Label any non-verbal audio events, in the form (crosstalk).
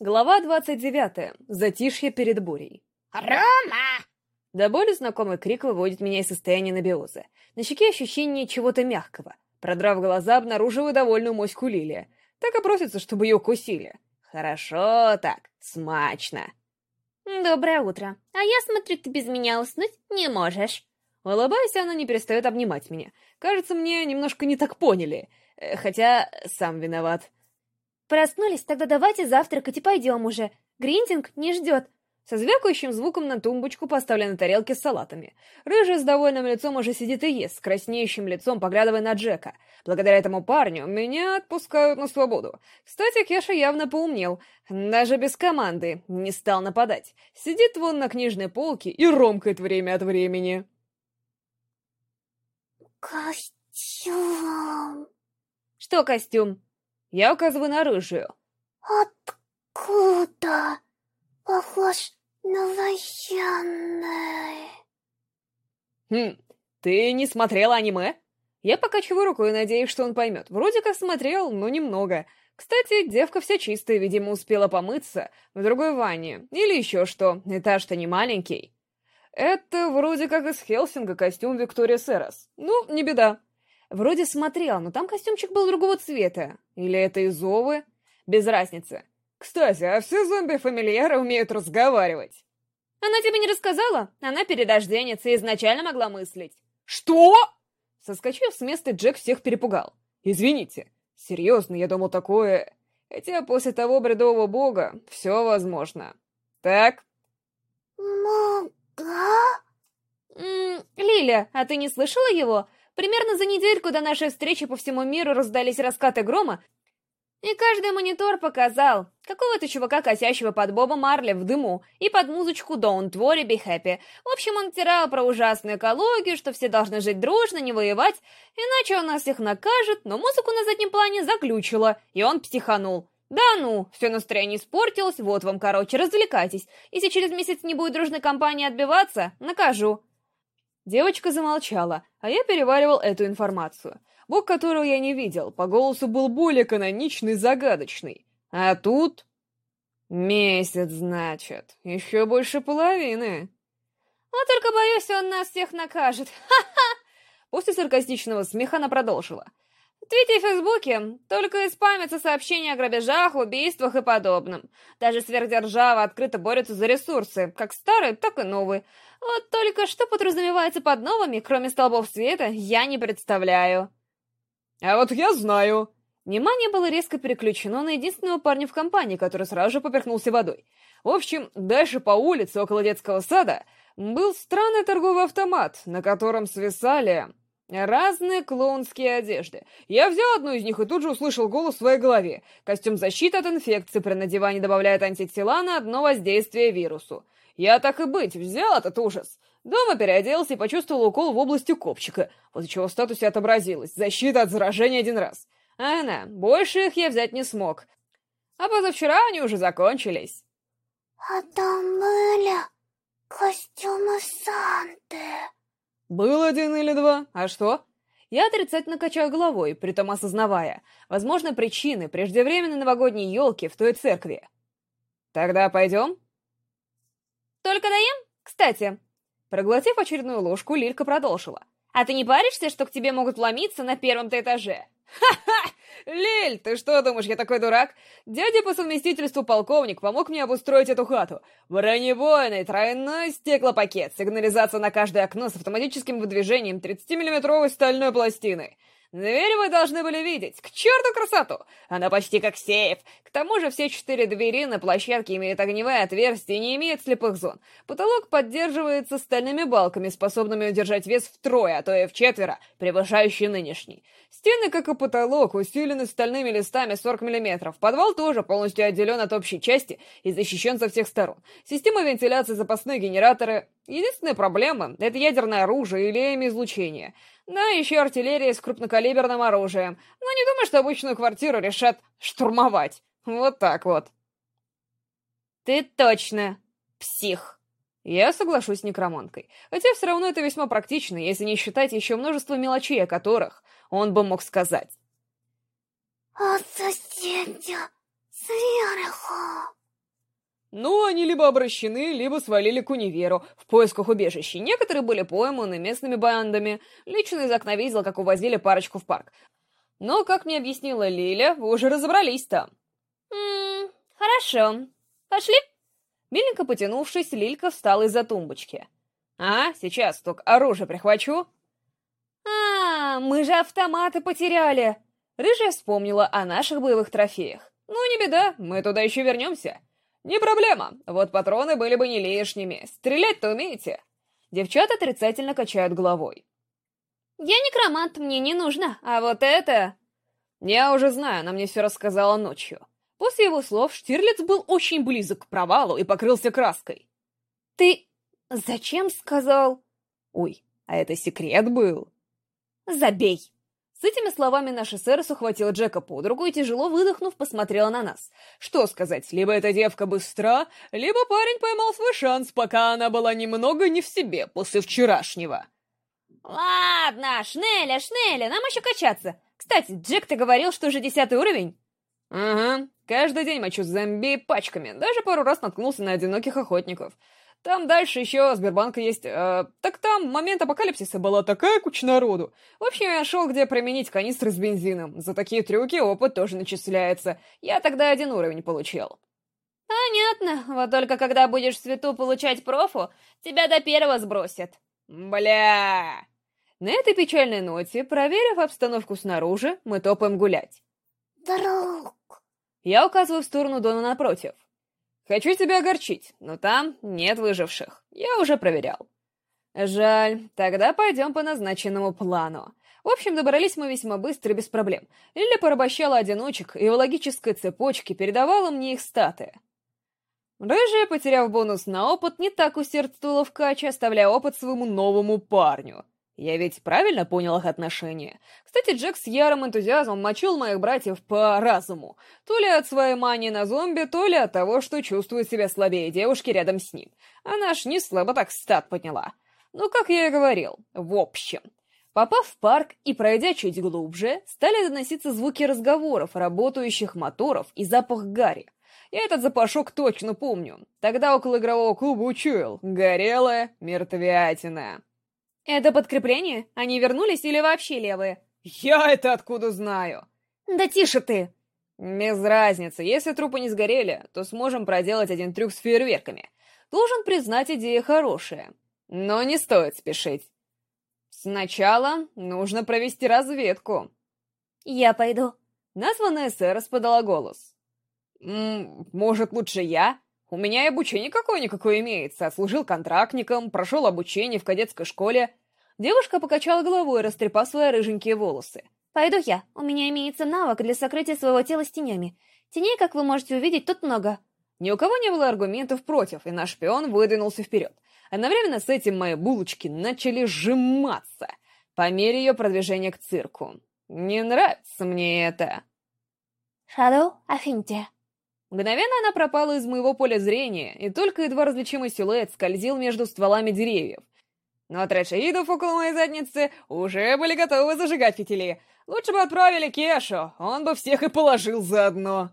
Глава 29. Затишье перед бурей. «Рома!» До боли знакомый крик выводит меня из состояния набиоза. На щеке ощущение чего-то мягкого. Продрав глаза, обнаруживаю довольную моську Лилия. Так и просится, чтобы ее укусили. Хорошо так, смачно. «Доброе утро. А я смотрю, ты без меня уснуть не можешь». Улыбаясь, она не перестает обнимать меня. Кажется, мне немножко не так поняли. Э, Хотя сам виноват. «Проснулись? Тогда давайте завтракать и пойдем уже. Гриндинг не ждет». Со звякающим звуком на тумбочку поставлены тарелки с салатами. Рыжая с довольным лицом уже сидит и ест, с краснеющим лицом поглядывая на Джека. Благодаря этому парню меня отпускают на свободу. Кстати, Кеша явно поумнел. Даже без команды не стал нападать. Сидит вон на книжной полке и ромкает время от времени. Костюм. Что костюм? Я указываю на рыжую. Откуда? Похож на военный. Хм, ты не смотрела аниме? Я покачиваю рукой, надеясь, что он поймет. Вроде как смотрел, но немного. Кстати, девка вся чистая, видимо, успела помыться в другой ванне. Или еще что, этаж-то не маленький. Это вроде как из Хелсинга костюм Виктория Серас. Ну, не беда. Вроде смотрел, но там костюмчик был другого цвета. Или это из Овы? Без разницы. Кстати, а все зомби-фамильяры умеют разговаривать. Она тебе не рассказала? Она перерожденец и изначально могла мыслить. Что? Соскочив с места, Джек всех перепугал. Извините. Серьезно, я думал такое... Хотя после того бредового бога все возможно. Так? Мога? М -м, Лиля, а ты не слышала его? Примерно за недельку до нашей встречи по всему миру раздались раскаты грома, и каждый монитор показал какого-то чувака, косящего под Боба Марли в дыму и под музычку Don't Worry, Be Happy. В общем, он тирал про ужасную экологию, что все должны жить дружно, не воевать, иначе он нас всех накажет, но музыку на заднем плане заглючило, и он психанул. Да ну, все настроение испортилось, вот вам, короче, развлекайтесь. Если через месяц не будет дружной компании отбиваться, накажу. Девочка замолчала, а я переваривал эту информацию. Бог, которого я не видел, по голосу был более каноничный загадочный. А тут... Месяц, значит. Еще больше половины. Вот только боюсь, он нас всех накажет. (laughs) Ха-ха! После саркастичного смеха она продолжила. В Твиттере и Фейсбуке только испамятся сообщения о грабежах, убийствах и подобном. Даже сверхдержава открыто борются за ресурсы, как старые, так и новые. Вот только что подразумевается под новыми, кроме столбов света, я не представляю. А вот я знаю. Внимание было резко переключено на единственного парня в компании, который сразу же поперхнулся водой. В общем, дальше по улице, около детского сада, был странный торговый автомат, на котором свисали разные клоунские одежды. Я взял одну из них и тут же услышал голос в своей голове. Костюм защиты от инфекции при надевании добавляет антитела на одно воздействие вирусу. Я так и быть, взял этот ужас. Дома переоделся и почувствовал укол в области копчика, после чего в статусе отобразилось «Защита от заражения один раз». А на, больше их я взять не смог. А позавчера они уже закончились. А там были костюмы Санты. Был один или два, а что? Я отрицательно качаю головой, притом осознавая, возможно, причины преждевременной новогодней елки в той церкви. Тогда пойдем? Только доем? Кстати, Проглотив очередную ложку, Лилька продолжила. «А ты не паришься, что к тебе могут вломиться на первом-то этаже?» «Ха-ха! (laughs) Лиль, ты что думаешь, я такой дурак? Дядя по совместительству полковник помог мне обустроить эту хату. Бронебойный тройной стеклопакет, сигнализация на каждое окно с автоматическим выдвижением 30-миллиметровой стальной пластины. Дверь вы должны были видеть. К черту красоту! Она почти как сейф. К тому же все четыре двери на площадке имеют огневые отверстия и не имеют слепых зон. Потолок поддерживается стальными балками, способными удержать вес втрое, а то и в четверо, превышающий нынешний. Стены, как и потолок, усилены стальными листами 40 мм. Подвал тоже полностью отделен от общей части и защищен со всех сторон. Система вентиляции, запасные генераторы... Единственная проблема — это ядерное оружие или излучение. Да, еще артиллерия с крупнокалиберным оружием. Но не думаю, что обычную квартиру решат штурмовать. Вот так вот. Ты точно псих. Я соглашусь с некроманкой. Хотя все равно это весьма практично, если не считать еще множество мелочей, о которых он бы мог сказать. О соседи сверху. Ну, они либо обращены, либо свалили к универу в поисках убежища. Некоторые были пойманы местными бандами. Лично из окна видел, как увозили парочку в парк. Но, как мне объяснила Лиля, вы уже разобрались там. Ммм, хорошо. Пошли? Миленько потянувшись, Лилька встала из-за тумбочки. «А, сейчас, только оружие прихвачу». «А, мы же автоматы потеряли!» Рыжая вспомнила о наших боевых трофеях. «Ну, не беда, мы туда еще вернемся». «Не проблема, вот патроны были бы не лишними. Стрелять-то умеете?» Девчата отрицательно качают головой. «Я некромант, мне не нужно, а вот это...» «Я уже знаю, она мне все рассказала ночью». После его слов Штирлиц был очень близок к провалу и покрылся краской. «Ты зачем сказал?» «Ой, а это секрет был?» «Забей!» С этими словами наша Сэрс ухватила Джека под руку и, тяжело выдохнув, посмотрела на нас. Что сказать, либо эта девка быстра, либо парень поймал свой шанс, пока она была немного не в себе после вчерашнего. «Ладно, Шнеля, Шнеля, нам еще качаться. Кстати, Джек, ты говорил, что уже десятый уровень?» «Ага, каждый день мочу зомби пачками, даже пару раз наткнулся на одиноких охотников». Там дальше еще Сбербанк есть. Э, так там момент апокалипсиса была такая куча народу. В общем, я нашел, где применить канистры с бензином. За такие трюки опыт тоже начисляется. Я тогда один уровень получил. Понятно. Вот только когда будешь в свету получать профу, тебя до первого сбросят. Бля! На этой печальной ноте, проверив обстановку снаружи, мы топаем гулять. Друг. Я указываю в сторону Дона напротив. Хочу тебя огорчить, но там нет выживших. Я уже проверял. Жаль, тогда пойдем по назначенному плану. В общем, добрались мы весьма быстро и без проблем. Лиля порабощала одиночек и в логической цепочке передавала мне их статы. Рыжая, потеряв бонус на опыт, не так усердствовала в каче, оставляя опыт своему новому парню. Я ведь правильно понял их отношения? Кстати, Джек с ярым энтузиазмом мочил моих братьев по разуму. То ли от своей мании на зомби, то ли от того, что чувствует себя слабее девушки рядом с ним. Она ж не слабо так стат подняла. Ну, как я и говорил, в общем. Попав в парк и пройдя чуть глубже, стали доноситься звуки разговоров, работающих моторов и запах гари. Я этот запашок точно помню. Тогда около игрового клуба учуял. Горелая мертвятина. Это подкрепление? Они вернулись или вообще левые? Я это откуда знаю? Да тише ты! Без разницы. Если трупы не сгорели, то сможем проделать один трюк с фейерверками. Должен признать, идея хорошая. Но не стоит спешить. Сначала нужно провести разведку. Я пойду. Названная Сэрос подала голос. М -м, может, лучше я? У меня и обучение какое-никакое имеется. Служил контрактником, прошел обучение в кадетской школе. Девушка покачала головой, растрепав свои рыженькие волосы. «Пойду я. У меня имеется навык для сокрытия своего тела с тенями. Теней, как вы можете увидеть, тут много». Ни у кого не было аргументов против, и наш шпион выдвинулся вперед. Одновременно с этим мои булочки начали сжиматься по мере ее продвижения к цирку. Не нравится мне это. «Шадоу, Афинте», Мгновенно она пропала из моего поля зрения, и только едва различимый силуэт скользил между стволами деревьев. Но трэшеидов около моей задницы уже были готовы зажигать фитили. Лучше бы отправили Кешу, он бы всех и положил заодно.